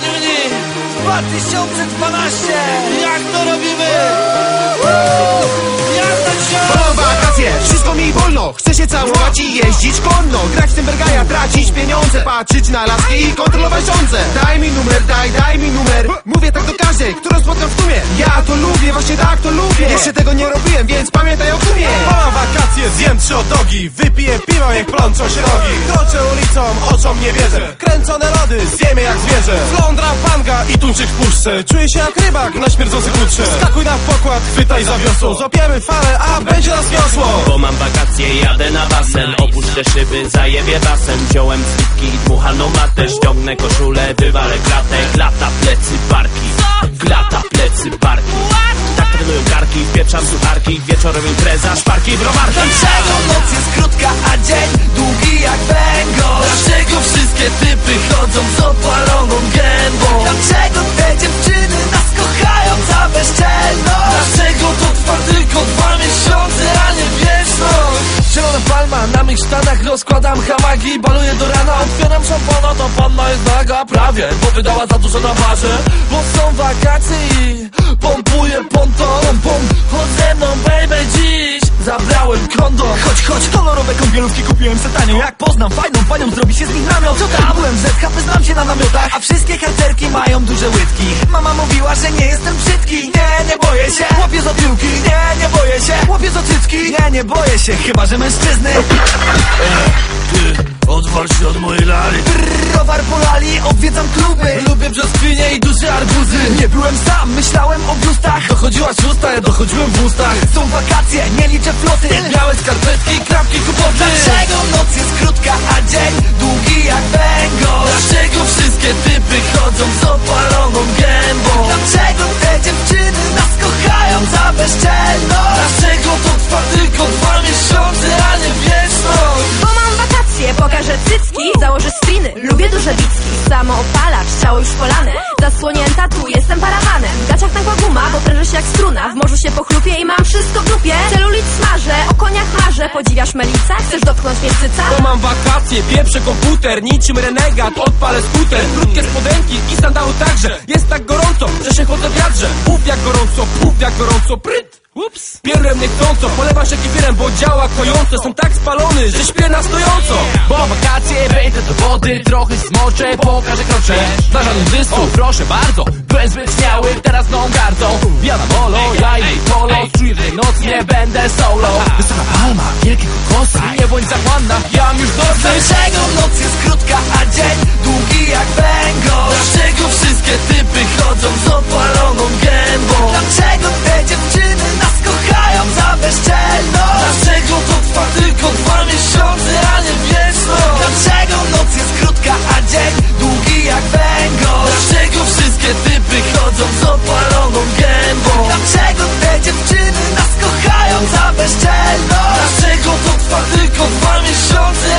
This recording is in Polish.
mniej 2012 Jak to robimy? Patrzeć na laski i kontrolować rządzę. Daj mi numer, daj, daj mi numer. Mówię tak do każdej, którą spotkam w tłumie. Ja to lubię, właśnie tak to lubię. Jeszcze tego nie robiłem, więc pamiętaj o kumie Mam wakacje, zjem trzy otogi Wypiję piwo, jak plączą się rogi Kroczę ulicą, oczom nie wierzę. Kręcone lody, zjemy jak zwierzę I tuńczyk w puszce. Czuję się jak rybak na śmierdzący kutrze Skakuj na pokład, chwytaj za wiosło. Złapiemy falę, a będzie nas wiosło. Bo mam wakacje, jadę na basen. Opuszczę szyby, zajebie basen Wziąłem slipki i dmuchaną matę Ściągnę koszulę, wywalę klatę Glata, plecy, barki Glata, plecy, barki Tak trenują karki, wpieprzam sucharki. Wieczorem impreza, szparki, browarki Dlaczego noc jest krótka, a dzień długi jak węgorz? Dlaczego wszystkie typy chodzą z opaloną mych sztanach Rozkładam hamagi, baluję do rana Otwieram szampana, to panna jest naga Prawie, bo wydała za dużo na barze. Bo są wakacje i pompuję ponton pom, Chodź ze mną baby dziś. Zabrałem kondom Chodź, chodź, kolorowe kąpielówki kupiłem se tanio. Jak poznam fajną panią, zrobi się z nich namiot. Co tam? Byłem w ZHP, znam się na namiotach A wszystkie karterki mają duże łydki. Mama mówiła, że nie jestem brzydki. Nie, nie boję się. Chłopie za piłki Nie, nie boję się. Chłopie za cycki. Nie, nie boję się, chyba że mężczyzny. Ty, odwal się od mojej lary Browar polali, odwiedzam kluby. Lubię brzoskwinie i duże arbuzy. Nie byłem sam, myślałem o biustach. Dochodziła szósta, ja dochodziłem w ustach. Są wakacje, nie liczę floty. Białe skarpetki, Opalacz, ciało już polane Zasłonięta, tu jestem parawanem W gaciach nagła guma, bo prężę się jak struna. W morzu się pochlupię i mam wszystko w dupie. Celulit smażę, o koniach marzę. Podziwiasz melica? Chcesz dotknąć mnie cyca? Bo mam wakacje, pieprzę komputer Niczym renegat, odpalę skuter Krótkie spodenki i sandały także. Jest tak gorąco, że się chodzę w wiatrze Puf jak gorąco, puf jak gorąco, pryt Ups. Pierłem niechcąco, polewam się kefirem, bo działa kojąco Jestem tak spalony, że śpię na stojąco. Bo wakacje, wejdę do wody Trochę zmoczę, pokażę krocze. Na żadnym dysku, proszę bardzo Byłem zbyt śmiały, teraz tą gardą Ja na molo, ja i polo Czuję, tej nocy nie będę solo. Wysoka palma, wielkie kokosy Nie bądź zachłanna, ja już dosyć. Dlaczego noc jest krótka, a dzień długi jak tylko dwa miesiące